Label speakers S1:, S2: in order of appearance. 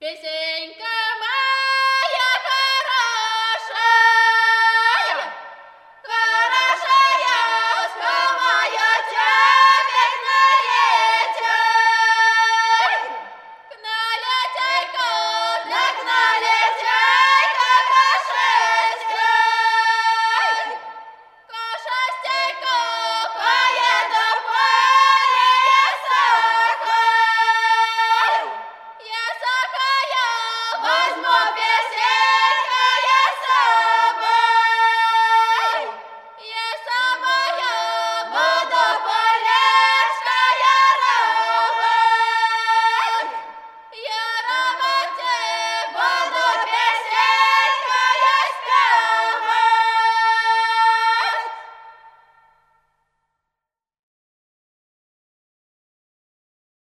S1: que se